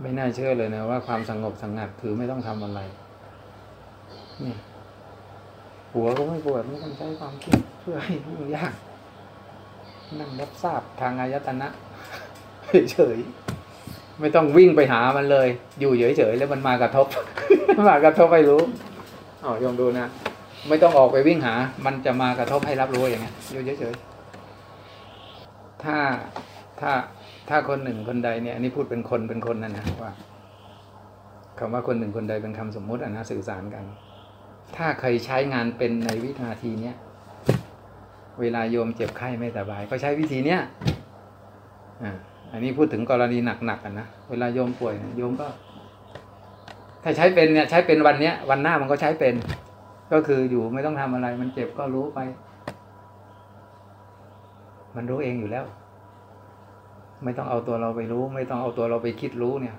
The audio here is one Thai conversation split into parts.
ไม่น่าเชื่อเลยนะว่าความสงบสงัดคือไม่ต้องทำอะไรนี่หัวก็ไม่ปวดไม่ต้องใช้ความคิดเพื่อให้ยุ่งยาก นั่งรับทราบทางอายตนะเฉยๆไม่ต้องวิ่งไปหามันเลย อยู่เฉยๆแล้วมันมากระทบ มากระทบให้รู้อ๋อยอมดูนะไม่ต้องออกไปวิ่งหา มันจะมากระทบให้รับรู้อย่างเงี้ยอยู่เฉยๆถ้าถ้า ถ้าคนหนึ่งคนใดเนี่ยอันนี้พูดเป็นคนเป็นคนนั่นนะว่าคำว่าคนหนึ่งคนใดเป็นคำสมมุติอะนะสื่อสารกัน ถ้าเคยใช้งานเป็นในวินาทีเนี้ยเวลาโยมเจ็บไข้ไม่สบาย ก็ใช้วิธีเนี้ยอ่าอันนี้พูดถึงกรณีหนักๆกันนะเวลาโยมป่วยเนี่ยโยมก็ ถ้าใช้เป็นเนี่ยใช้เป็นวันเนี้ย วันหน้ามันก็ใช้เป็น ก็คืออยู่ไม่ต้องทำอะไร มันเจ็บก็รู้ไป มันรู้เองอยู่แล้ว ไม่ต้องเอาตัวเราไปรู้ ไม่ต้องเอาตัวเราไปคิดรู้เนี่ย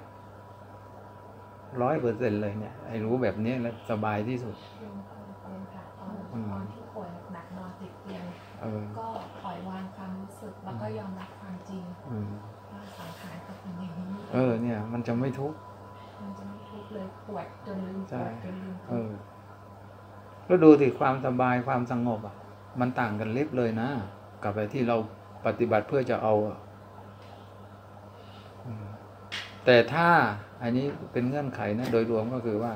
ร้อยเปอร์เซ็นเลยเนี่ยไอ้รู้แบบนี้แล้วสบายที่สุดเรียนเรียนค่ะตอนอืมตอนที่ป่วยหนักๆนอนติดเตียงเออก็ปล่อยวางความรู้สึกแล้วก็ยอมรับความจริงอืมว่าสังขารก็เป็นอย่างนี้เออเนี่ย มันจะไม่ทุกข์มันจะไม่ทุกข์เลยปวดจนลืมปใช่วดจนลืมเออแล้วดูสิความสบายความสงบอะ มันต่างกันลิบเลยนะกับไปที่เราปฏิบัติเพื่อจะเอาอะอืม แต่ถ้าอันนี้เป็นเงื่อนไขนะโดยรวมก็คือว่า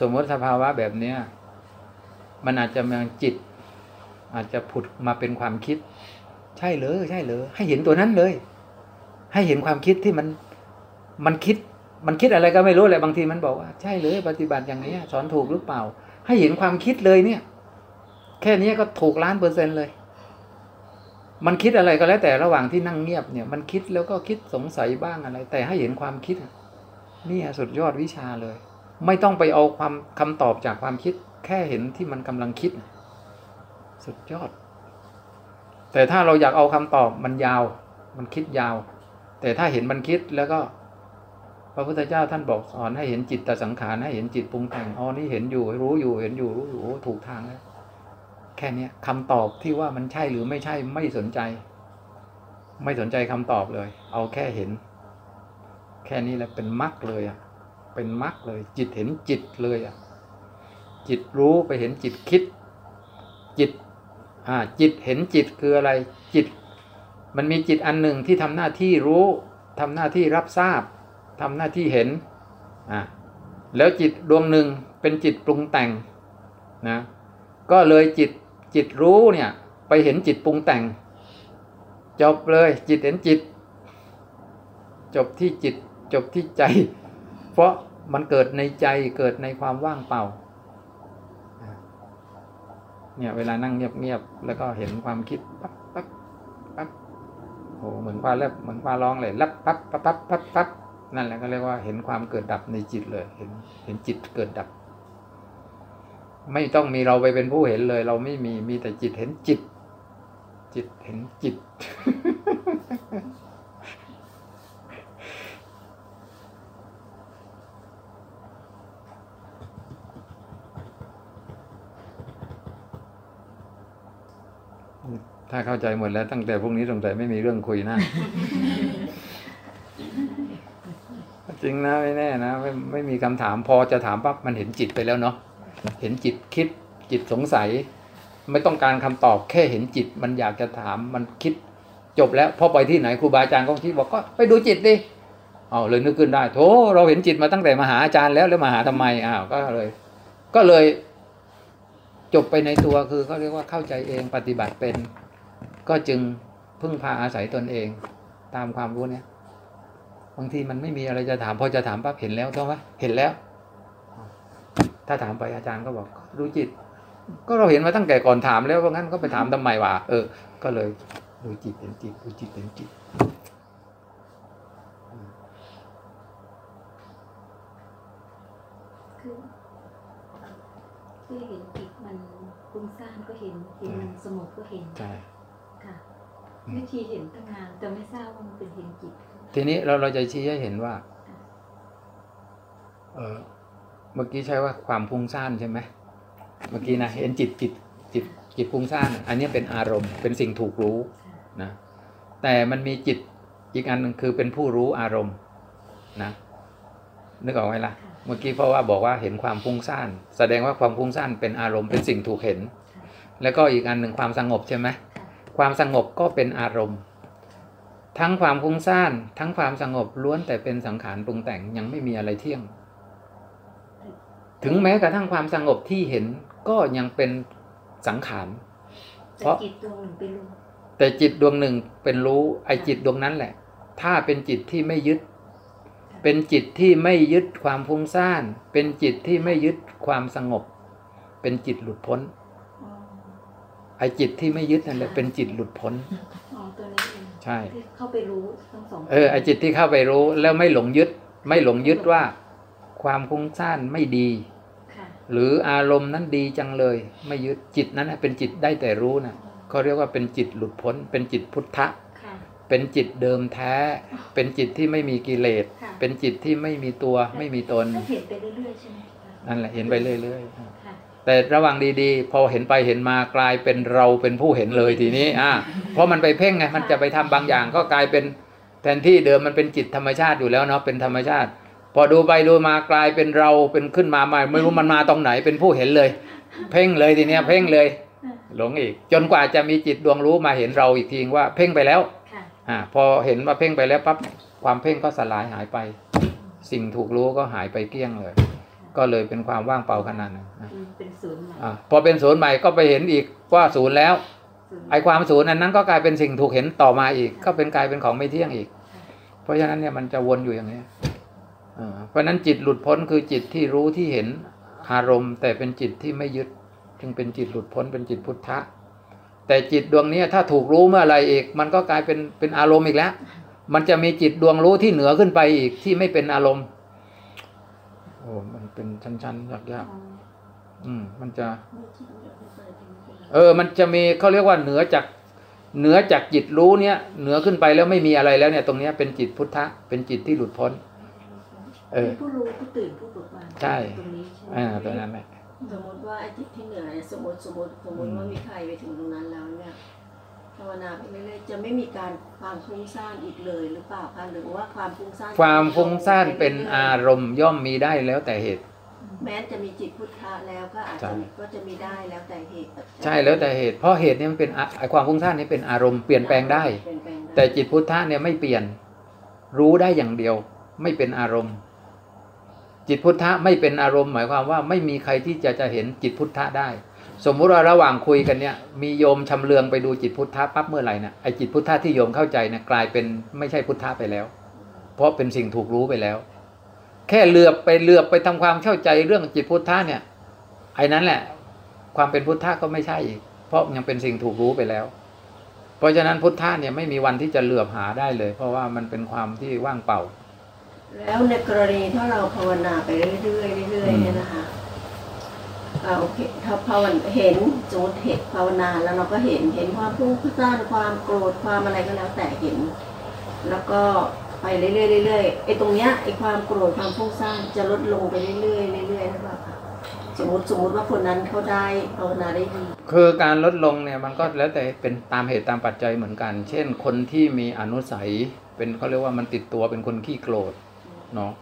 สมมติสภาวะแบบเนี้ยมันอาจจะมาจิต อาจจะผุดมาเป็นความคิด ใช่เลยใช่เลยให้เห็นตัวนั้นเลย ให้เห็นความคิดที่มันมันคิด มันคิดอะไรก็ไม่รู้แหละบางทีมันบอกว่า ใช่เลยปฏิบัติอย่างนี้สอนถูกหรือเปล่า ให้เห็นความคิดเลยเนี่ย แค่นี้ก็ถูกล้านเปอร์เซ็นต์เลย มันคิดอะไรก็แล้วแต่ระหว่างที่นั่งเงียบเนี่ย มันคิดแล้วก็คิดสงสัยบ้างอะไร แต่ให้เห็นความคิดนี่สุดยอดวิชาเลย ไม่ต้องไปเอาความคำตอบจากความคิด แค่เห็นที่มันกำลังคิด สุดยอด แต่ถ้าเราอยากเอาคำตอบมันยาว มันคิดยาว แต่ถ้าเห็นมันคิดแล้วก็ พระพุทธเจ้าท่านบอกสอนให้เห็นจิตตสังขารให้เห็นจิตปรุงแต่งอ๋อนี่เห็นอยู่รู้อยู่เห็นอยู่รู้อยู่ถูกทางแล้ว แค่นี้คำตอบที่ว่ามันใช่หรือไม่ใช่ไม่สนใจ ไม่สนใจคำตอบเลย เอาแค่เห็น แค่นี้แหละเป็นมรรคเลยอะเป็นมรรคเลย จิตเห็นจิตเลยอะจิตรู้ไปเห็นจิตคิด จิตอ่าจิตเห็นจิตคืออะไร จิต มันมีจิตอันหนึ่งที่ทำหน้าที่รู้ทำหน้าที่รับทราบทำหน้าที่เห็นอ่าแล้วจิตดวงหนึ่งเป็นจิตปรุงแต่งนะก็เลยจิต จิตรู้เนี่ย ไปเห็นจิตปรุงแต่ง จบเลย จิตเห็นจิต จบที่จิต จบที่ใจ เพราะมันเกิดในใจเกิดในความว่างเปล่าเนี่ยเวลานั่งเงียบๆแล้วก็เห็นความคิดปั๊บปั๊บปั๊บโอ้เหมือนฟ้าแลบเหมือนฟ้าร้องเลยรับปั๊บปั๊บปั๊บปั๊บนั่นแหละก็เรียกว่าเห็นความเกิดดับในจิตเลย เห็นเห็นจิตเกิดดับ ไม่ต้องมีเราไปเป็นผู้เห็นเลย เราไม่มีมีแต่จิตเห็นจิต จิตเห็นจิต ถ้าเข้าใจหมดแล้วตั้งแต่พรุ่งนี้สงสัยไม่มีเรื่องคุยนะจริงนะไม่แน่นะไม่ไม่มีคำถามพอจะถามปั๊บมันเห็นจิตไปแล้วเนาะ เห็นจิตคิดจิตสงสัย ไม่ต้องการคำตอบแค่เห็นจิต มันอยากจะถามมันคิดจบแล้วพอไปที่ไหนครูบาอาจารย์ก็ชี้บอกก็ไปดูจิตดิเอาเลยนึกขึ้นได้โถเราเห็นจิตมาตั้งแต่มาหาอาจารย์แล้วแล้วมาหาทำไมอ้าวก็เลย ก็เลย จบไปในตัวคือเขาเรียกว่าเข้าใจเองปฏิบัติเป็น ก็จึงพึ่งพาอาศัยตนเอง ตามความรู้เนี่ยบางทีมันไม่มีอะไรจะถามพอจะถามปั๊บเห็นแล้วต้องวะเห็นแล้ว ถ้าถามไปอาจารย์ก็บอกดูจิต ก็เราเห็นมาตั้งแต่ก่อนถามแล้วว่างั้นก็ไปถามทำไมวะเออ ก็เลยดูจิตเห็นจิตดูจิตเห็นจิตคือคือเห็นจิตมันปรุงสร้างก็เห็นเห็นมันสงบก็เห็นใช่ค่ะอืมวิธีเห็นตั้งนานแต่ไม่ทราบว่ามันเป็นเห็นจิต ทีนี้เราเราจะชี้ให้เห็นว่า เออ เมื่อกี้ใช้ว่าความพุ่งซ่านใช่ไหมเมื่อกี้นะเห็นจิตจิตจิตจิตพุ่งซ่านอันนี้เป็นอารมณ์เป็นสิ่งถูกรู้นะแต่มันมีจิตอีกอันหนึงคือเป็นผู้รู้อารมณ์นะนึกออกไหมล่ะเมื่อกี้เพราะว่าบอกว่าเห็นความฟุ้งซ่าน แสดงว่าความฟุ้งซ่านเป็นอารมณ์เป็นสิ่งถูกเห็น แล้วก็อีกอันหนึ่งความสงบใช่ไหมความสงบก็เป็นอารมณ์ ทั้งความฟุ้งซ่าน ทั้งความสงบล้วนแต่เป็นสังขารปรุงแต่งยังไม่มีอะไรเที่ยง ถึงแม้กระทั่งความสงบที่เห็นก็ยังเป็นสังขาร เพราะจิตดวงหนึ่งไปรู้แต่จิตดวงหนึ่งเป็นรู้ไอจิตดวงนั้นแหละ ถ้าเป็นจิตที่ไม่ยึด เป็นจิตที่ไม่ยึดความฟุ้งซ่าน เป็นจิตที่ไม่ยึดความสงบ เป็นจิตหลุดพ้นไอจิตที่ไม่ยึดนั่นแหละเป็นจิตหลุดพ้นใช่เข้าไปรู้ทั้งสองเออไอจิตที่เข้าไปรู้แล้วไม่หลงยึด ไม่หลงยึดว่า ความฟุ้งซ่านไม่ดี หรืออารมณ์นั้นดีจังเลย ไม่ยึดจิตนั้นน่ะเป็นจิตได้แต่รู้นะเขาเรียกว่าเป็นจิตหลุดพ้น เป็นจิตพุทธะค่ะเป็นจิตเดิมแท้ เป็นจิตที่ไม่มีกิเลสค่ะเป็นจิตที่ไม่มีตัวไม่มีตนก็เห็นไปเรื่อยๆใช่ไหมคะนั่นแหละเห็นไปเรื่อยๆค่ะแต่ระหว่างดีๆ พอเห็นไปเห็นมากลายเป็นเราเป็นผู้เห็นเลยทีนี้อ่าเพราะมันไปเพ่งไงมันจะไปทำบางอย่างก็กลายเป็นแทนที่เดิมมันเป็นจิตธรรมชาติอยู่แล้วเนาะเป็นธรรมชาติ พอดูไปดูมากลายเป็นเราเป็นขึ้นมาใหม่ไม่รู้มันมาตรงไหนเป็นผู้เห็นเลย เพ่งเลยทีเนี้ยเพ่งเลยหลงอีก จนกว่าจะมีจิตดวงรู้มาเห็นเราอีกทีว่าเพ่งไปแล้วค่ะอ่าพอเห็นว่าเพ่งไปแล้วปั๊บความเพ่งก็สลายหายไป สิ่งถูกรู้ก็หายไปเกลี้ยงเลย ก็เลยเป็นความว่างเปล่าขนาดนั้นอะอืมเป็นศูนย์ใหม่อะพอเป็นศูนย์ใหม่ก็ไปเห็นอีกว่าศูนย์แล้วศูนย์ไอความศูนย์อันนั้นก็กลายเป็นสิ่งถูกเห็นต่อมาอีก ก็เป็นกลายเป็นของไม่เที่ยงอีก เพราะฉะนั้นเนี่ยมันจะวนอยู่อย่างนี้ เพราะนั้นจิตหลุดพ้นคือจิตที่รู้ที่เห็นอารมณ์ แต่เป็นจิตที่ไม่ยึด จึงเป็นจิตหลุดพ้นเป็นจิตพุทธะ แต่จิตดวงนี้ถ้าถูกรู้เมื่อไรอีก มันก็กลายเป็นเป็นอารมณ์อีกแล้ว มันจะมีจิตดวงรู้ที่เหนือขึ้นไปอีกที่ไม่เป็นอารมณ์โอ้มันเป็นชั้นๆยากอ๋อๆอืม มันจะ เออ มันจะมีเขาเรียกว่าเหนือจากเหนือจากจิตรู้เนี่ยเหนือขึ้นไปแล้วไม่มีอะไรแล้วเนี่ย ตรงเนี้ยเป็นจิตพุทธะเป็นจิตที่หลุดพ้น เออเป็นผู้รู้ผู้ตื่นผู้เบิกบานใช่ตรงนี้ใช่ไหมอ่าตัวนั้นแหละสมมติว่าไอ้จิตที่เหนือเนี่ยสมมติสมมติสมมติว่ามีใครไปถึงตรงนั้นแล้วเนี่ยภาวนาไปเรื่อยๆจะไม่มีการความฟุ้งซ่านอีกเลยหรือเปล่าคะหรือว่าความฟุ้งซ่านความฟุ้งซ่านเป็นอารมณ์ย่อมมีได้แล้วแต่เหตุ แม้จะมีจิตพุทธะแล้วก็อาจใช่จะก็จะมีได้แล้วแต่เหตุปัจจัยใช่แล้วแต่เหตุ เพราะเหตุเนี่ยมันเป็นอะไอความฟุ้งซ่านนี่เป็นอารมณ์เปลี่ยนแปลงได้เปลี่ยนแปลงได้ แต่จิตพุทธะเนี่ยไม่เปลี่ยน รู้ได้อย่างเดียว ไม่เป็นอารมณ์ จิตพุทธะไม่เป็นอารมณ์หมายความว่าไม่มีใครที่จะจะเห็นจิตพุทธะได้ สมมุติว่าระหว่างคุยกันเนี่ยมีโยมชำเลืองไปดูจิตพุทธะปั๊บเมื่อไหร่นะไอจิตพุทธะที่โยมเข้าใจเนี่ยกลายเป็นไม่ใช่พุทธะไปแล้ว เพราะเป็นสิ่งถูกรู้ไปแล้ว แค่เหลือบไปเหลือบไปทำความเข้าใจเรื่องจิตพุทธะเนี่ยไอ้นั้นแหละความเป็นพุทธะก็ไม่ใช่อีกเพราะยังเป็นสิ่งถูกรู้ไปแล้ว เพราะฉะนั้นพุทธะเนี่ยไม่มีวันที่จะเหลือบหาได้เลย เพราะว่ามันเป็นความที่ว่างเปล่า แล้วในกรณีถ้าเราภาวนาไปเรื่อยๆเรื่อยๆเนี่ยนะคะเราถ้าภาวนาเห็นสมมติเห็นภาวนาแล้วเราก็เห็นเห็นความฟุ้งซ่านความโกรธความอะไรก็แล้วแต่เห็น แล้วก็ไปเรื่อยๆเรื่อยๆไอ้ตรงเนี้ยไอ้ความโกรธความฟุ้งซ่านจะลดลงไปเรื่อยๆเรื่อยๆหรือเปล่าคะสมมติสมมติว่าคนนั้นเขาได้ภาวนาได้ดีคือการลดลงเนี่ยมันก็แล้วแต่เป็นตามเหตุตามปัจจัยเหมือนกัน เช่น คนที่มีอนุสัยเป็นเขาเรียกว่ามันติดตัวเป็นคนขี้โกรธ เนาะ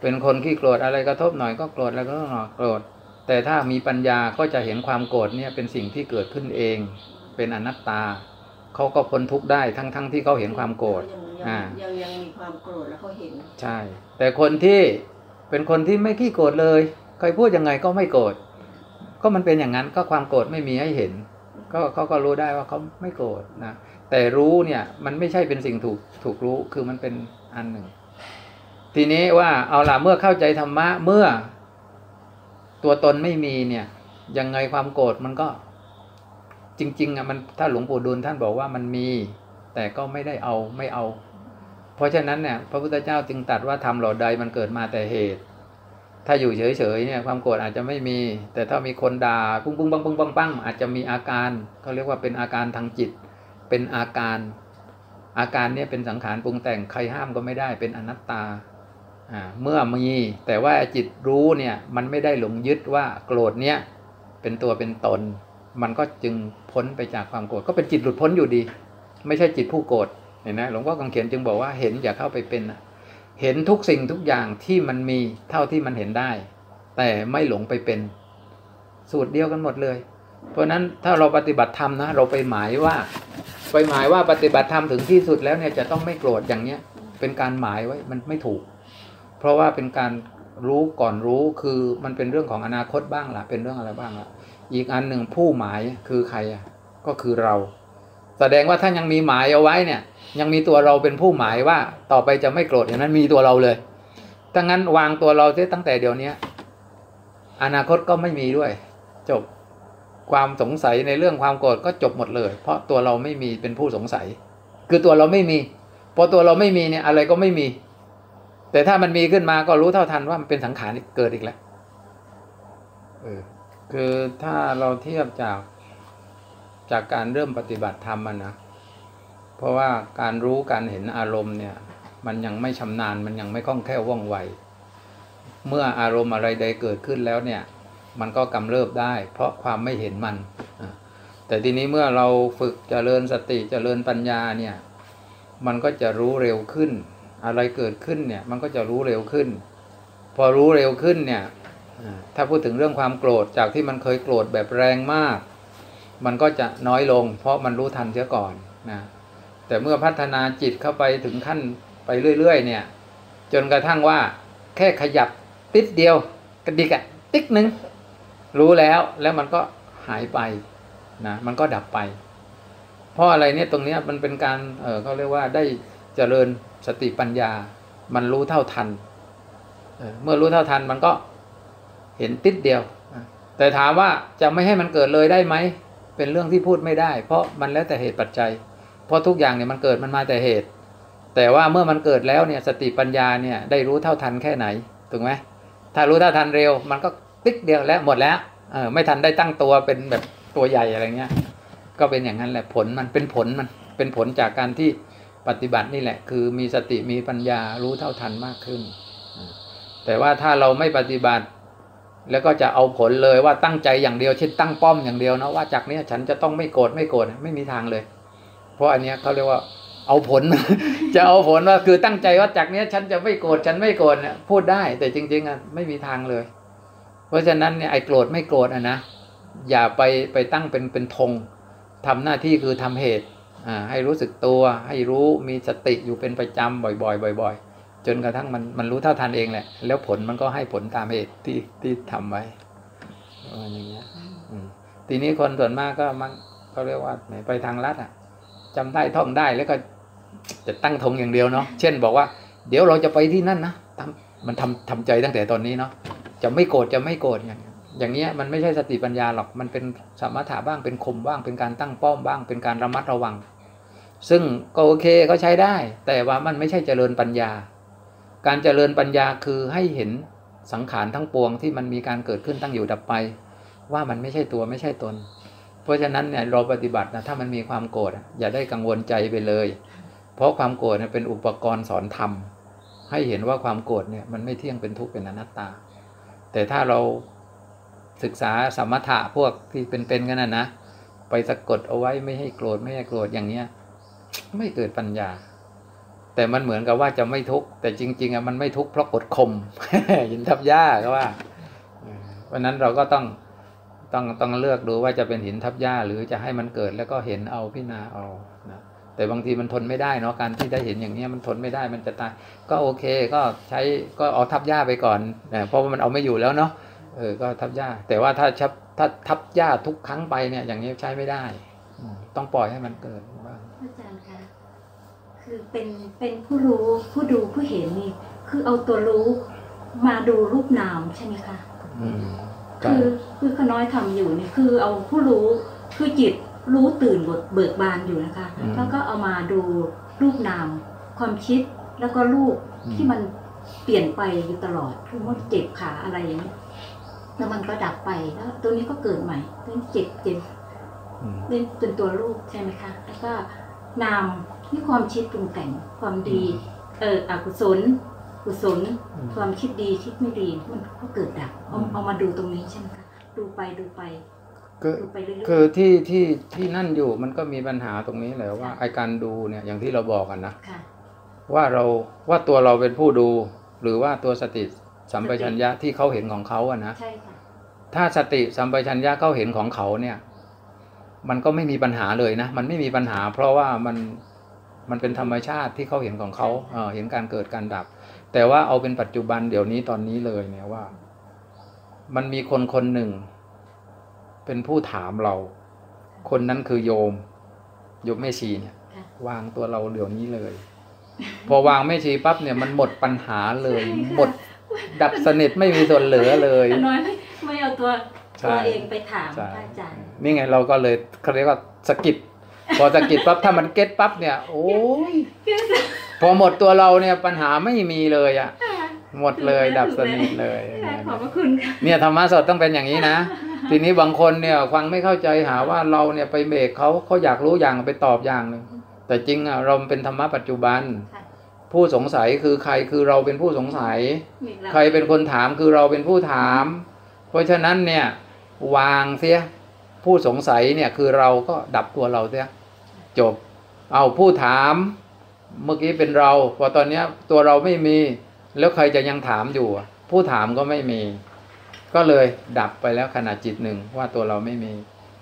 เป็นคนขี้โกรธอะไรกระทบหน่อยก็โกรธแล้วก็หน่อยโกรธ แต่ถ้ามีปัญญาก็จะเห็นความโกรธเนี่ยเป็นสิ่งที่เกิดขึ้นเอง เป็นอนัตตาเขาก็พ้นทุกข์ได้ทั้งๆทที่เขาเห็นความโกรธยังอ่ายังยังมีความโกรธแล้วเขาเห็น ใช่ แต่คนที่เป็นคนที่ไม่ขี้โกรธเลยใครพูดยังไงก็ไม่โกรธก็มันเป็นอย่างนั้นก็ความโกรธไม่มีให้เห็น ก็เขาก็รู้ได้ว่าเขาไม่โกรธนะแต่รู้เนี่ยมันไม่ใช่เป็นสิ่งถูกถูกรู้คือมันเป็นอันหนึ่ง ทีนี้ว่าเอาล่ะเมื่อเข้าใจธรรมะเมื่อ ตัวตนไม่มีเนี่ย ยังไงความโกรธมันก็ จริง ๆอะมันถ้าหลวงปู่ดูลท่านบอกว่ามันมี แต่ก็ไม่ได้เอาไม่เอา เพราะฉะนั้นเนี่ย พระพุทธเจ้าจึงตรัสว่าทำเหล่าใดมันเกิดมาแต่เหตุ ถ้าอยู่เฉยๆเนี่ยความโกรธอาจจะไม่มี แต่ถ้ามีคนด่าปุ้งปุ้งปังปุ้งปังปังอาจจะมีอาการเขาเรียกว่าเป็นอาการทางจิต เป็นอาการ อาการเนี่ยเป็นสังขารปรุงแต่งใครห้ามก็ไม่ได้เป็นอนัตตา เมื่อมีแต่ว่าจิตรู้เนี่ยมันไม่ได้หลงยึดว่าโกรธเนี่ยเป็นตัวเป็นตน มันก็จึงพ้นไปจากความโกรธก็เป็นจิตหลุดพ้นอยู่ดี ไม่ใช่จิตผู้โกรธเห็นไหมหลวงพ่อกังเขียนจึงบอกว่าเห็นอย่าเข้าไปเป็นเห็นทุกสิ่งทุกอย่างที่มันมีเท่าที่มันเห็นได้ แต่ไม่หลงไปเป็น สูตรเดียวกันหมดเลย เพราะฉะนั้นถ้าเราปฏิบัติธรรมนะเราไปหมายว่า ไปหมายว่าปฏิบัติธรรมถึงที่สุดแล้วเนี่ยจะต้องไม่โกรธอย่างเนี้ยเป็นการหมายไว้มันไม่ถูก เพราะว่าเป็นการรู้ก่อนรู้คือมันเป็นเรื่องของอนาคตบ้างล่ะ เป็นเรื่องอะไรบ้างล่ะ อีกอันหนึ่งผู้หมายคือใครอะก็คือเรา แสดงว่าถ้ายังมีหมายเอาไว้เนี่ย ยังมีตัวเราเป็นผู้หมายว่าต่อไปจะไม่โกรธอย่างนั้นมีตัวเราเลยถ้างั้นวางตัวเราเสียตั้งแต่เดี๋ยวนี้อนาคตก็ไม่มีด้วย จบความสงสัยในเรื่องความโกรธก็จบหมดเลย เพราะตัวเราไม่มีเป็นผู้สงสัย คือตัวเราไม่มี พอตัวเราไม่มีเนี่ยอะไรก็ไม่มี แต่ถ้ามันมีขึ้นมาก็รู้เท่าทันว่ามันเป็นสังขารเกิดอีกแล้วเออคือถ้าเราเทียบจากจากการเริ่มปฏิบัติธรรมมันะ เพราะว่าการรู้การเห็นอารมณ์เนี่ย มันยังไม่ชำนาญมันยังไม่คล่องแคล่วว่องไว เมื่ออารมณ์อะไรใดเกิดขึ้นแล้วเนี่ย มันก็กำเริบได้ เพราะความไม่เห็นมัน แต่ทีนี้เมื่อเราฝึกเจริญสติเจริญปัญญาเนี่ย มันก็จะรู้เร็วขึ้น อะไรเกิดขึ้นเนี่ย มันก็จะรู้เร็วขึ้น พอรู้เร็วขึ้นเนี่ยถ้าพูดถึงเรื่องความโกรธจากที่มันเคยโกรธแบบแรงมาก มันก็จะน้อยลง เพราะมันรู้ทันเสียก่อนนะแต่เมื่อพัฒนาจิตเข้าไปถึงขั้นไปเรื่อย ๆ เนี่ย จนกระทั่งว่า แค่ขยับติดเดียวกระดิกอะติ๊กหนึ่งรู้แล้วแล้วมันก็หายไปนะมันก็ดับไป เพราะอะไรเนี่ยตรงเนี้ยมันเป็นการเออเขาเรียกว่าได้ จริญสติปัญญา มันรู้เท่าทัน เมื่อรู้เท่าทันมันก็เห็นติดเดียว แต่ถามว่าจะไม่ให้มันเกิดเลยได้ไหม เป็นเรื่องที่พูดไม่ได้ เพราะมันแล้วแต่เหตุปัจจัย เพราะทุกอย่างเนี่ยมันเกิดมันมาแต่เหตุ แต่ว่าเมื่อมันเกิดแล้วเนี่ยสติปัญญาเนี่ยได้รู้เท่าทันแค่ไหน ถูกไหมถ้ารู้เท่าทันเร็ว มันก็ติ๊กเดียวแล้วหมดแล้วเออไม่ทันได้ตั้งตัวเป็นแบบตัวใหญ่อะไรเงี้ย ก็เป็นอย่างนั้นแหละผลมันเป็นผลมันเป็นผลจากการที่ ปฏิบัตินี่แหละ คือมีสติมีปัญญารู้เท่าทันมากขึ้น แต่ว่าถ้าเราไม่ปฏิบัติ แล้วก็จะเอาผลเลยว่าตั้งใจอย่างเดียวเช่นตั้งป้อมอย่างเดียวนะว่าจากนี้ฉันจะต้องไม่โกรธไม่โกรธไม่มีทางเลย เพราะอันเนี้ยเขาเรียกว่าเอาผล จะเอาผลว่าคือตั้งใจว่าจากนี้ฉันจะไม่โกรธฉันไม่โกรธเนี่ยพูดได้แต่จริงๆอะไม่มีทางเลย เพราะฉะนั้นเนี่ยไอ้โกรธไม่โกรธอะนะอย่าไปไปตั้งเป็นเป็นธงทำหน้าที่คือทำเหตุ ให้รู้สึกตัวให้รู้มีสติอยู่เป็นประจำบ่อยๆบ่อย ๆ จนกระทั่งมันมันรู้เท่าทันเองแหละ แล้วผลมันก็ให้ผลตามเหตุที่ที่ทำไว้อย่างเงี้ยอืมทีนี้คนส่วนมากก็มันเขาเรียกว่าไหนไปทางลัดอะจำได้ท่องได้แล้วก็จะตั้งธงอย่างเดียวเนาะเช่นบอกว่า เดี๋ยวเราจะไปที่นั่นนะทำมันทำทำใจตั้งแต่ตอนนี้เนาะจะไม่โกรธจะไม่โกรธอย่างอย่างเงี้ยมันไม่ใช่สติปัญญาหรอกมันเป็นสมถะบ้างเป็นข่มบ้างเป็นการตั้งป้อมบ้าง เป็นการระมัดระวัง ซึ่งก็โอเคก็ใช้ได้ แต่ว่ามันไม่ใช่เจริญปัญญา การเจริญปัญญาคือให้เห็นสังขารทั้งปวงที่มันมีการเกิดขึ้นตั้งอยู่ดับไป ว่ามันไม่ใช่ตัวไม่ใช่ตน เพราะฉะนั้นเนี่ยเราปฏิบัตินะถ้ามันมีความโกรธอย่าได้กังวลใจไปเลย เพราะความโกรธเนี่ยเป็นอุปกรณ์สอนธรรมให้เห็นว่าความโกรธเนี่ยมันไม่เที่ยงเป็นทุกข์เป็นอนัตตา แต่ถ้าเราศึกษาสมถะพวกที่เป็นๆกันนะนะไปสะกดเอาไว้ไม่ให้โกรธไม่ให้โกรธอย่างเนี้ย ไม่เกิดปัญญา แต่มันเหมือนกับว่าจะไม่ทุกข์แต่จริง ๆอะมันไม่ทุกข์เพราะกดข่มยินทับยาก็ว่าเพราะนั้นเราก็ต้องต้องต้องเลือกดูว่าจะเป็นหินทับหญ้าหรือจะให้มันเกิดแล้วก็เห็นเอาพิจารณาเอานะแต่บางทีมันทนไม่ได้เนาะการที่ได้เห็นอย่างนี้มันทนไม่ได้มันจะตาย ก็โอเคก็ใช้ก็เอาทับหญ้าไปก่อนนะเพราะว่ามันเอาไม่อยู่แล้วเนาะเออก็ทับหญ้า แต่ว่าถ้าชับถ้าทับหญ้าทุกครั้งไปเนี่ยอย่างนี้ใช้ไม่ได้ ต้องปล่อยให้มันเกิดบ้าง อาจารย์คะคือเป็นเป็นผู้รู้ผู้ดูผู้เห็นนี่คือเอาตัวรู้มาดูรูปนามใช่ไหมคะอืมคือคือขน้อยทำอยู่นี่คือเอาผู้รู้คือจิตรู้ตื่นเบิกเบิกบานอยู่นะคะอืมแล้วก็เอามาดูรูปนาม ความคิดแล้วก็รูปอืมที่มันเปลี่ยนไปอยู่ตลอดคือมันเจ็บขาอะไรอย่างนี้แล้วมันก็ดับไปแล้วตัวนี้ก็เกิดใหม่ตัวนี้เจ็บเจ็บอืมเป็นเป็นตัวรูปใช่ไหมคะแล้วก็ นามที่ความคิดปรุงแต่งความดี เอออกุศล กุศลอืมความคิดดีคิดไม่ดีมันก็เกิดดับเอาอืมเอามาดูตรงนี้ใช่ไหมคะดูไปดูไปก็ดูไปเรื่อยๆคือที่ที่ที่นั่นอยู่มันก็มีปัญหาตรงนี้แหละว่าไอการดูเนี่ยอย่างที่เราบอกกันนะค่ะว่าเราว่าตัวเราเป็นผู้ดู หรือว่าตัวสติสัมปชัญญะที่เขาเห็นของเขาอะนะใช่ค่ะถ้าสติสัมปชัญญะเขาเห็นของเขาเนี่ย มันก็ไม่มีปัญหาเลยนะ มันไม่มีปัญหา เพราะว่ามันมันเป็นธรรมชาติที่เขาเห็นของเขาเออเห็นการเกิดการดับ แต่ว่าเอาเป็นปัจจุบันเดี๋ยวนี้ตอนนี้เลยเนี่ยว่า มันมีคนคนหนึ่ง เป็นผู้ถามเรา คนนั้นคือโยม โยมแม่ชีเนี่ยค่ะวางตัวเราเดี๋ยวนี้เลย พอวางแม่ชีปั๊บเนี่ยมันหมดปัญหาเลย หมดดับสนิทไม่มีส่วนเหลือเลยแต่น้อยไม่ไม่เอาตัวใช่ ตัวเองไปถามใช่พระอาจารย์นี่ไงเราก็เลยเขาเรียกว่าสะกิดพอสะกิดปั๊บถ้ามันเก็ตปั๊บเนี่ย โอ้ยพอหมดตัวเราเนี่ยปัญหาไม่มีเลยอะหมดเลยดับสนิทเลยขอบพระคุณค่ะเนี่ยธรรมะสดต้องเป็นอย่างนี้นะทีนี้บางคนเนี่ยฟังไม่เข้าใจหาว่าเราเนี่ยไปเบรกเขาเขาอยากรู้อย่างไปตอบอย่างหนึ่งแต่จริงอะเราเป็นธรรมะปัจจุบันค่ะผู้สงสัยคือใครคือเราเป็นผู้สงสัยมีเราใครเป็นคนถามคือเราเป็นผู้ถาม เพราะฉะนั้นเนี่ย วางเสีย ผู้สงสัยเนี่ยคือเราก็ดับตัวเราเสียจบ เอาผู้ถามเมื่อกี้เป็นเราพอตอนนี้ตัวเราไม่มี แล้วใครจะยังถามอยู่ ผู้ถามก็ไม่มี ก็เลยดับไปแล้วขณะจิตหนึ่งว่าตัวเราไม่มี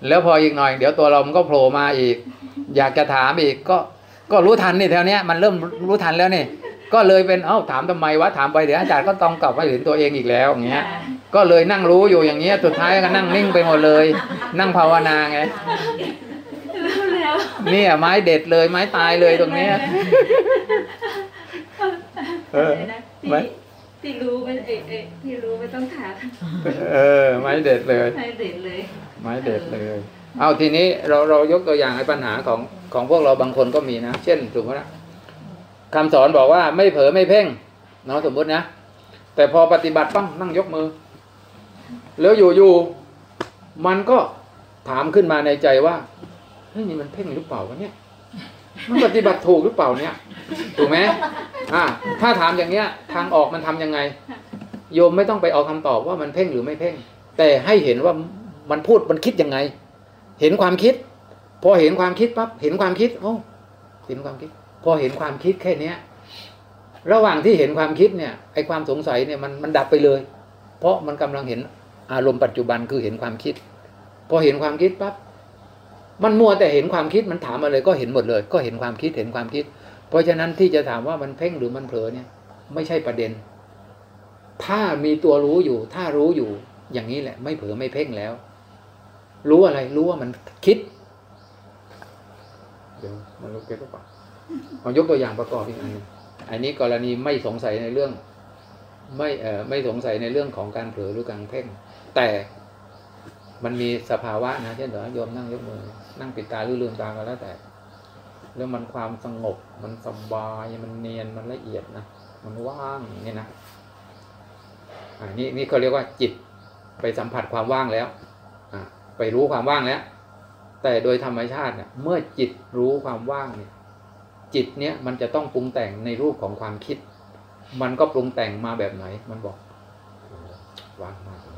แล้วพออีกหน่อย เดี๋ยวตัวเรามันก็โผล่มาอีก อยากจะถามอีกก็ก็รู้ทันนี่แถวเนี้ยมันเริ่มรู้ทันแล้วนี่ก็เลยเป็นเอ้าถามทำไมวะถามไปเดี๋ยวอาจารย์ก็ต้องกลับมาเห็นตัวเองอีกแล้วอย่างเงี้ย ก็เลยนั่งรู้อยู่อย่างเงี้ยสุดท้ายก็นั่งนิ่งไปหมดเลย นั่งภาวนาไงรู้แล้วเนี่ยไม้เด็ดเลยไม้ตายเลยตรงเนี้ยเอออะไรนะที่ไม่ที่รู้ไม่เอะเอะที่รู้ไม่ต้องถามเออ ไม้เด็ดเลยให้เด็ดเลย ไม้เด็ดเลย เอาทีนี้เราเรายกตัวอย่างไอ้ปัญหาของของพวกเราบางคนก็มีนะ เช่นสมมตินะคำสอนบอกว่าไม่เผลอไม่เพ่งเนาะสมมตินะ แต่พอปฏิบัติปั้งนั่งยกมือ แล้วอยู่อยู่มันก็ถามขึ้นมาในใจว่าเฮ้ยนี่มันเพ่งหรือเปล่าวะเนี่ย มันปฏิบัติถูกหรือเปล่าเนี่ย ถูกไหมอ่า ถ้าถามอย่างเงี้ย ทางออกมันทำยังไง โยมไม่ต้องไปเอาคำตอบว่ามันเพ่งหรือไม่เพ่ง แต่ให้เห็นว่ามันพูดมันคิดยังไง เห็นความคิด พอเห็นความคิดปั๊บเห็นความคิดโอ้เห็นความคิด พอเห็นความคิดแค่เนี้ย ระหว่างที่เห็นความคิดเนี่ยไอความสงสัยเนี่ยมันมันดับไปเลย เพราะมันกำลังเห็น อารมณ์ปัจจุบันคือเห็นความคิด พอเห็นความคิดปั๊บมันมัวแต่เห็นความคิดมันถามมาเลยก็เห็นหมดเลย ก็เห็นความคิดเห็นความคิด เพราะฉะนั้นที่จะถามว่ามันเพ่งหรือมันเผลอเนี่ย ไม่ใช่ประเด็น ถ้ามีตัวรู้อยู่ ถ้ารู้อยู่ อย่างนี้แหละ ไม่เผลอไม่เพ่งแล้ว รู้อะไรรู้ว่ามันคิดเดี๋ยวมันรู้เก็ตหรือเปล่าเอายกตัวอย่างประกอบอีกอันนึงอันนี้กรณีไม่สงสัยในเรื่อง ไม่เอ่อไม่สงสัยในเรื่องของการเผลอหรือการเพ่ง แต่มันมีสภาวะนะเช่นเดี๋ยวโยมนั่งยกมือ นั่งปิดตาหรือลืมตาก็แล้วแต่ แล้วมันความสงบ มันสบายมันเนียนมันละเอียดนะมันว่างนี่นะอ่านี่นี่เขาเรียกว่าจิตไปสัมผัสความว่างแล้วอ่าไปรู้ความว่างแล้ว แต่โดยธรรมชาติเนี่ยเมื่อจิตรู้ความว่างเนี่ย จิตเนี่ยมันจะต้องปรุงแต่งในรูปของความคิด มันก็ปรุงแต่งมาแบบไหน มันบอกว่างมาก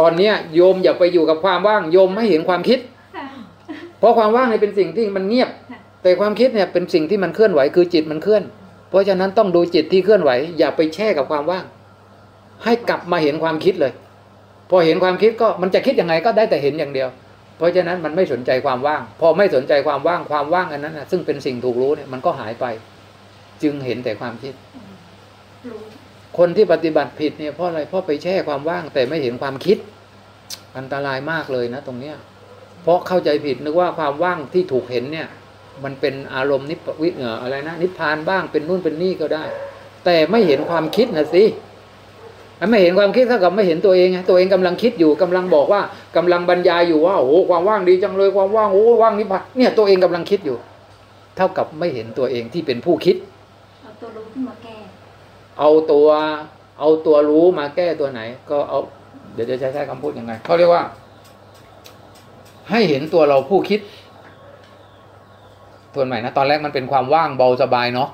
ตอนเนี้ยโยมอย่าไปอยู่กับความว่างโยมไม่เห็นความคิด เพราะความว่างเนี่ยเป็นสิ่งที่มันเงียบ แต่ความคิดเนี่ยเป็นสิ่งที่มันเคลื่อนไหวคือจิตมันเคลื่อน เพราะฉะนั้นต้องดูจิตที่เคลื่อนไหว อย่าไปแช่กับความว่าง ให้กลับมาเห็นความคิดเลย พอเห็นความคิดก็มันจะคิดยังไงก็ได้แต่เห็นอย่างเดียว เพราะฉะนั้นมันไม่สนใจความว่าง พอไม่สนใจความว่างความว่างอันนั้นนะซึ่งเป็นสิ่งถูกรู้เนี่ยมันก็หายไป จึงเห็นแต่ความคิดรู้ คนที่ปฏิบัติผิดเนี่ยเพราะอะไรเพราะไปแช่ความว่างแต่ไม่เห็นความคิด อันตรายมากเลยนะตรงเนี้ยเพราะเข้าใจผิดนึกว่าความว่างที่ถูกเห็นเนี่ย มันเป็นอารมณ์นิพพวิเอ่ออะไรนะนิพพานบ้างเป็นนู่นเป็นนี่ก็ได้ แต่ไม่เห็นความคิดนะสิไม่เห็นความคิดเท่ากับไม่เห็นตัวเองไงตัวเองกำลังคิดอยู่กำลังบอกว่ากำลังบรรยายอยู่ว่าโอ้ความว่างดีจังเลยความว่างโอ้ว่างนิพพานเนี่ยตัวเองกำลังคิดอยู่ เท่ากับไม่เห็นตัวเองที่เป็นผู้คิดเอาตัวรู้ขึ้นมาแก้ เอาตัวเอาตัวรู้มาแก้ตัวไหน ก็เอา เดี๋ยวจะใช้คำพูดยังไงเขาเรียกว่า ให้เห็นตัวเราผู้คิดทวนใหม่นะตอนแรกมันเป็นความว่างเบาสบายเนาะ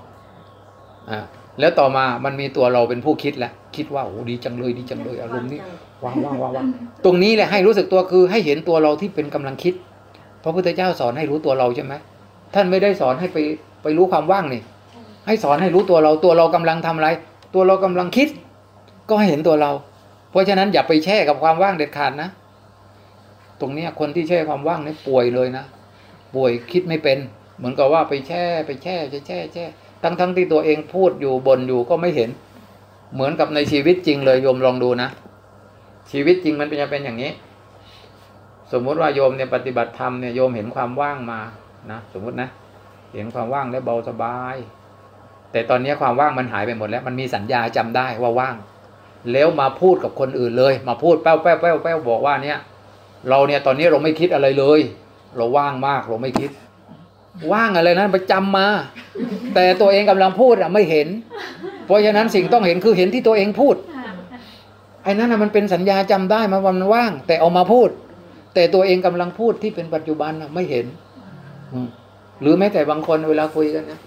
อ่าแล้วต่อมามันมีตัวเราเป็นผู้คิดแหละคิดว่าโอ้ดีจังเลยดีจังเลยอารมณ์นี้ว่างว่างว่างว่างตรงนี้แหละให้รู้สึกตัวคือให้เห็นตัวเราที่เป็นกำลังคิดพระพุทธเจ้าสอนให้รู้ตัวเราใช่ไหมท่านไม่ได้สอนให้ไปไปรู้ความว่างนี่ให้สอนให้รู้ตัวเราตัวเรากำลังทำอะไร ตัวเรากำลังคิด ก็เห็นตัวเรา เพราะฉะนั้นอย่าไปแช่กับความว่างเด็ดขาดนะ ตรงเนี้ยคนที่แช่ความว่างนี่ป่วยเลยนะ ป่วยคิดไม่เป็น เหมือนกับว่าไปแช่ไปแช่แช่แช่แช่ทั้งทั้งที่ตัวเองพูดอยู่บนอยู่ก็ไม่เห็น เหมือนกับในชีวิตจริงเลยโยมลองดูนะ ชีวิตจริงมันเป็นจะเป็นอย่างนี้ สมมุติว่าโยมเนี่ยปฏิบัติธรรมเนี่ยโยมเห็นความว่างมานะ สมมุตินะ เห็นความว่างแล้วเบาสบาย แต่ตอนนี้ความว่างมันหายไปหมดแล้ว มันมีสัญญาจำได้ว่าว่าง แล้วมาพูดกับคนอื่นเลย มาพูดแป้วแป้วแป้วแป้วบอกว่าเนี่ย เราเนี่ยตอนนี้เราไม่คิดอะไรเลย เราว่างมากเราไม่คิด ว่างอะไรนั้นไปจำมา แต่ตัวเองกำลังพูดอะไม่เห็น เพราะฉะนั้นสิ่งต้องเห็นคือเห็นที่ตัวเองพูดไอ้นั่นนะมันเป็นสัญญาจำได้มาวันว่าง แต่เอามาพูด แต่ตัวเองกำลังพูดที่เป็นปัจจุบันน่ะไม่เห็นหรือแม้แต่บางคนเวลาคุยกันนะ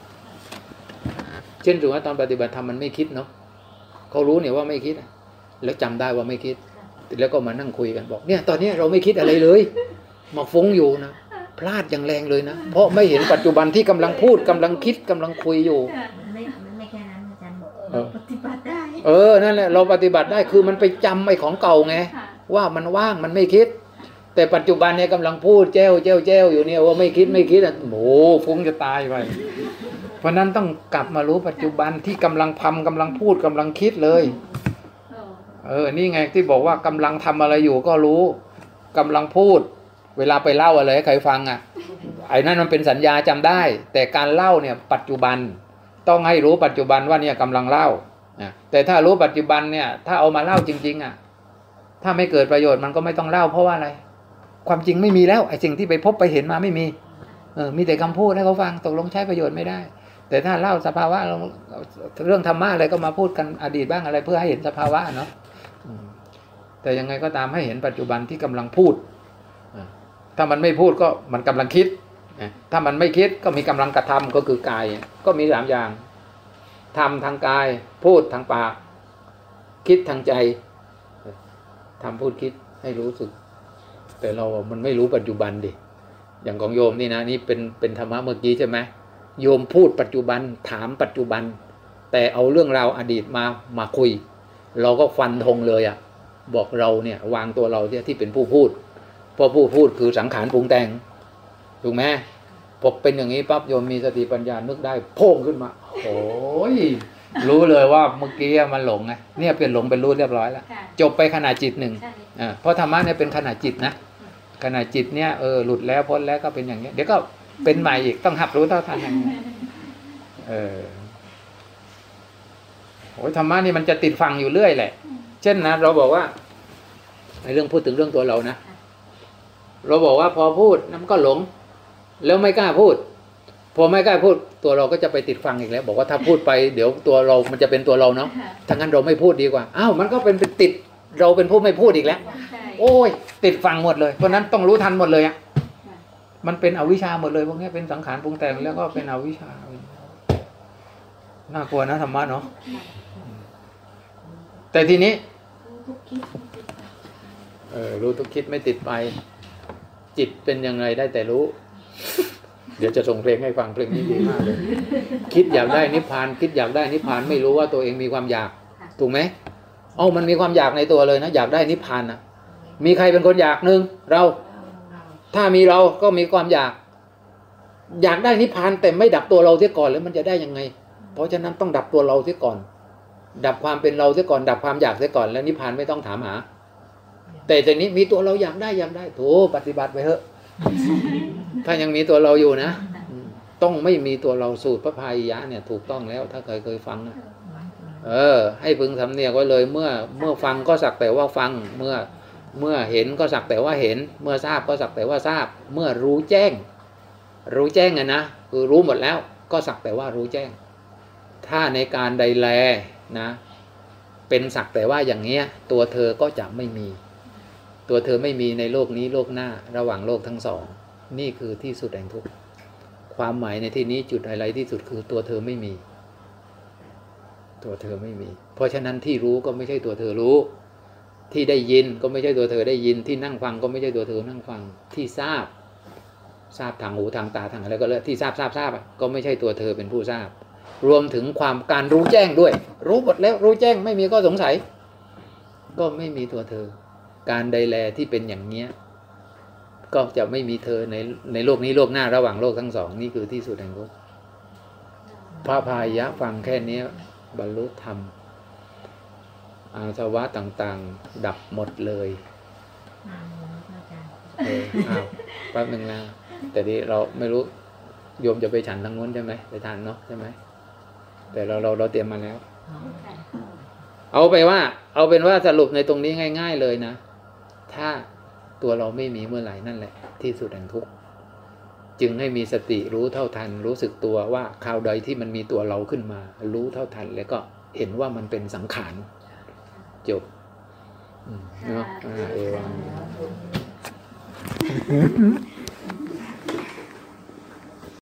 เช่นถือว่าตอนปฏิบัติธรรมมันไม่คิดเนาะเขารู้เนี่ยว่าไม่คิดอะแล้วจำได้ว่าไม่คิด แล้วก็มานั่งคุยกันบอก เนี่ย ตอนนี้เราไม่คิดอะไรเลย มาฟุ้งอยู่นะพลาดอย่างแรงเลยนะ เพราะไม่เห็นปัจจุบันที่กำลังพูดกำลังคิดกำลังคุยอยู่มันไม่มันไม่แค่นั้นอาจารย์บอกเออปฏิบัติได้ เออ นั่นแหละ เราปฏิบัติได้คือมันไปจำไอ้ของเก่าไงค่ะว่ามันว่างมันไม่คิด แต่ปัจจุบันเนี่ยกำลังพูดแจ้วแจ้วแจ้วอยู่เนี่ยว่าไม่คิดไม่คิดอะโอ้โหฟุ้งจะตายไปเพ ราะนั้นต้องกลับมารู้ปัจจุบันที่กำลังทำกำลังพูดกำลังคิดเลย เออ นี่ไงที่บอกว่ากำลังทำอะไรอยู่ก็รู้กำลังพูด เวลาไปเล่าอะไรให้ใครฟังอะ ไอ้นั่นมันเป็นสัญญาจำได้ แต่การเล่าเนี่ยปัจจุบันต้องให้รู้ปัจจุบันว่าเนี่ยกำลังเล่านะแต่ถ้ารู้ปัจจุบันเนี่ย ถ้าเอามาเล่าจริง ๆ อะ ถ้าไม่เกิดประโยชน์มันก็ไม่ต้องเล่าเพราะว่าอะไร ความจริงไม่มีแล้วไอ้สิ่งที่ไปพบไปเห็นมาไม่มี เออ มีแต่คำพูดให้เขาฟังตกลงใช้ประโยชน์ไม่ได้ แต่ถ้าเล่าสภาวะเรื่องธรรมะอะไรก็มาพูดกันอดีตบ้างอะไร เพื่อให้เห็นสภาวะเนาะแต่ยังไงก็ตามให้เห็นปัจจุบันที่กำลังพูดถ้ามันไม่พูดก็มันกำลังคิดถ้ามันไม่คิดก็มีกำลังกระทำก็คือกาย ก็มีสามอย่างทำทางกาย พูดทางปาก คิดทางใจทำพูดคิดให้รู้สึก แต่เรา มันไม่รู้ปัจจุบันดิ อย่างของโยมนี่นะ นี่เป็นเป็นธรรมะเมื่อกี้ใช่ไหม โยมพูดปัจจุบันถามปัจจุบัน แต่เอาเรื่องราวอดีตมามาคุย เราก็ฟันธงเลยอะ่ะบอกเราเนี่ยวางตัวเราเนี่ยที่เป็นผู้พูดเพราะผู้พูดคือสังขารปรุงแต่งถูกไหมพอเป็นอย่างนี้ปั๊บโยมมีสติปัญญานึกได้โพ่งขึ้นมาโอ้ยรู้เลยว่าเมื่อกี้มันหลงไงเนี่ยเป็นหลงเป็นรู้เรียบร้อยแล้วค่ะจบไปขนาดจิตหนึ่งใช่อ่าเพราะธรรมะเนี่ยเป็นขนาดจิตนะขนาดจิตเนี่ยเออหลุดแล้วพ้นแล้วก็เป็นอย่างเงี้ยเดี๋ยวก็ เป็นใหม่อีกต้องหัดรู้เท่าทันอย่างเงี้ยเออโอ้ยธรรมะนี่มันจะติดฟังอยู่เรื่อยแหละ เช่นนะเราบอกว่าในเรื่องพูดถึงเรื่องตัวเรานะเราบอกว่าพอพูดน้ำก็หลง แล้วไม่กล้าพูด พอไม่กล้าพูด ตัวเราก็จะไปติดฟังอีกแล้ว บอกว่าถ้าพูดไปเดี๋ยวตัวเรามันจะเป็นตัวเราเนาะค่ะถ้างั้นเราไม่พูดดีกว่าอ้าวมันก็เป็นติดเราเป็นผู้ไม่พูดอีกแล้วใช่โอ้ย ติดฟังหมดเลยเพราะฉะนั้นต้องรู้ทันหมดเลยอะค่ะ มันเป็นอวิชชาหมดเลยพวกนี้เป็นสังขารปรุงแต่งแล้วก็เป็นอวิชชาน่ากลัวนะธรรมะเนาะแต่ทีนี้เออรู้ทุกคิดไม่ติดไป จิตเป็นยังไงได้แต่รู้ เดี๋ยวจะส่งเพลงให้ฟังเพลงนี้ดีมากเลย คิดอยากได้นิพพาน คิดอยากได้นิพพานไม่รู้ว่าตัวเองมีความอยาก ถูกไหมเอ้ามันมีความอยากในตัวเลยนะ อยากได้นิพพานนะมีใครเป็นคนอยากหนึ่งเรา ถ้ามีเราก็มีความอยาก อยากได้นิพพานแต่ไม่ดับตัวเราเสียก่อนแล้วมันจะได้ยังไง เพราะฉะนั้นต้องดับตัวเราเสียก่อน ดับความเป็นเราเสียก่อน ดับความอยากเสียก่อน แล้วนิพพานไม่ต้องถามหา แต่ทีนี้มีตัวเราอยากได้อยากได้โถปฏิบัติไปเถอะ ถ้ายังมีตัวเราอยู่นะต้องไม่มีตัวเราสูตรพระพายยะเนี่ยถูกต้องแล้ว ถ้าเคยเคยฟังนะเออ ให้พึงสำเนียกไว้เลยเมื่อ เมื่อฟังก็สักแต่ว่าฟังเมื่อ เมื่อเห็นก็สักแต่ว่าเห็น เมื่อทราบก็สักแต่ว่าทราบ เมื่อรู้แจ้ง รู้แจ้งอะนะคือรู้หมดแล้วก็สักแต่ว่ารู้แจ้ง ถ้าในการใดแลนะ เป็นสักแต่ว่าอย่างเงี้ย ตัวเธอก็จะไม่มี ตัวเธอไม่มีในโลกนี้โลกหน้าระหว่างโลกทั้งสอง นี่คือที่สุดแห่งทุกข์ความหมายในที่นี้จุดไฮไลท์ที่สุดคือตัวเธอไม่มี ตัวเธอไม่มี เพราะฉะนั้นที่รู้ก็ไม่ใช่ตัวเธอรู้ ที่ได้ยินก็ไม่ใช่ตัวเธอได้ยิน ที่นั่งฟังก็ไม่ใช่ตัวเธอนั่งฟัง ที่ทราบ ทราบทางหูทางตาทางอะไรก็เลยที่ทราบทราบทราบก็ไม่ใช่ตัวเธอเป็นผู้ทราบ รวมถึงความการรู้แจ้งด้วย รู้หมดแล้วรู้แจ้งไม่มีข้อสงสัย ก็ไม่มีตัวเธอ การใดแลที่เป็นอย่างเนี้ยก็จะไม่มีเธอในในโลกนี้โลกหน้าระหว่างโลกทั้งสองนี่คือที่สุดแห่งทุกพระพายะฟังแค่นี้บรรลุธรรม อาสวะต่างๆ ดับหมดเลยนานเลยนะอาจารย์เอออ้าวแป๊บหนึ่งนะแต่นี้เราไม่รู้โยมจะไปฉันทางนู้นใช่ไหมไปทานเนาะใช่ไหมแต่เราเราเราเตรียมมาแล้วอ๋อเอาไปว่า เอาเป็นว่าสรุปในตรงนี้ง่าย ๆ เลยนะ ถ้าตัวเราไม่มีเมื่อไหร่นั่นแหละ ที่สุดแห่งทุกข์จึงให้มีสติรู้เท่าทัน รู้สึกตัวว่าคราวใดที่มันมีตัวเราขึ้นมา รู้เท่าทัน แล้วก็เห็นว่ามันเป็นสังขาร จบอืมเนาะอ่าเอวัง